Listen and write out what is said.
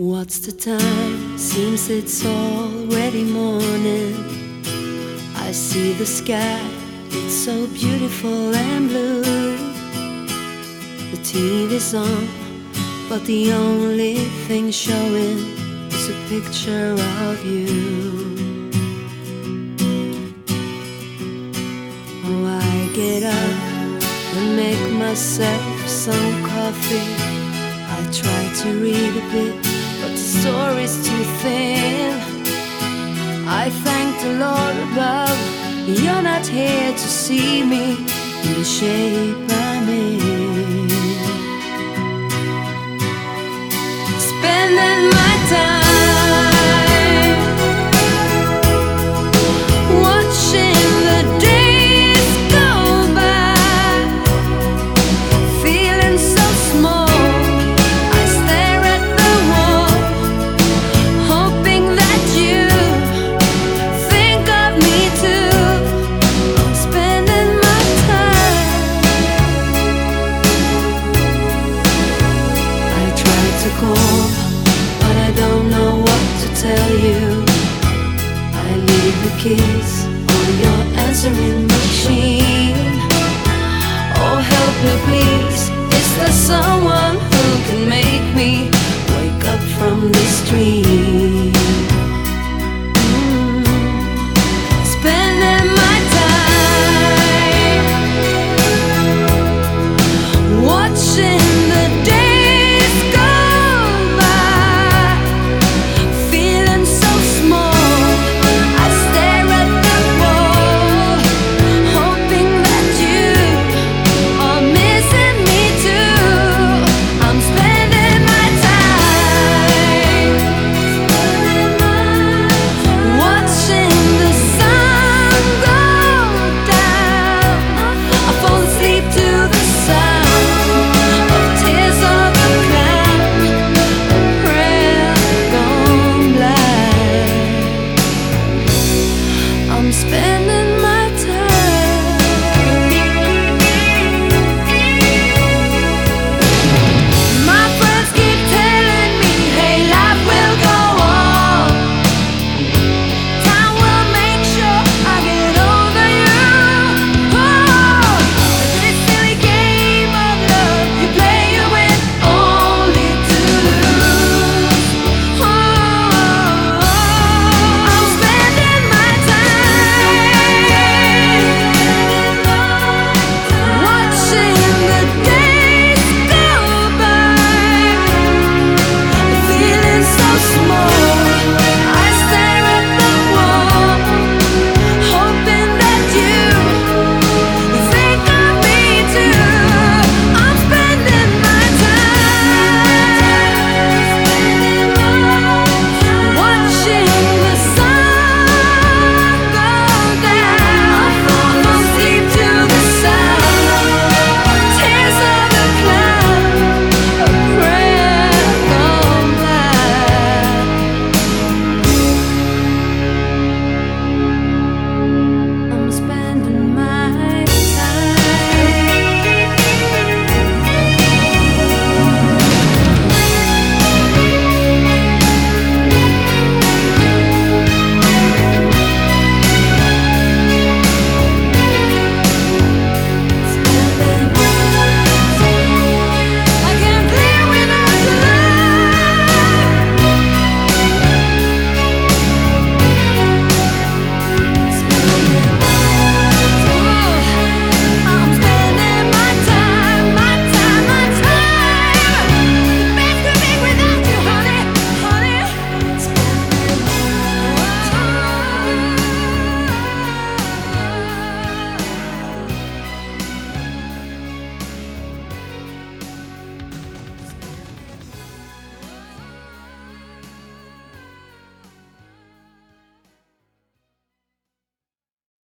What's the time? Seems it's already morning. I see the sky, it's so beautiful and blue. The TV's on, but the only thing showing is a picture of you. Oh, I get up and make myself some coffee. I try to read a bit, but the story's too thin. I thank the Lord above, you're not here to see me in the shape I'm in. The on your answering machine. Oh, help me, please.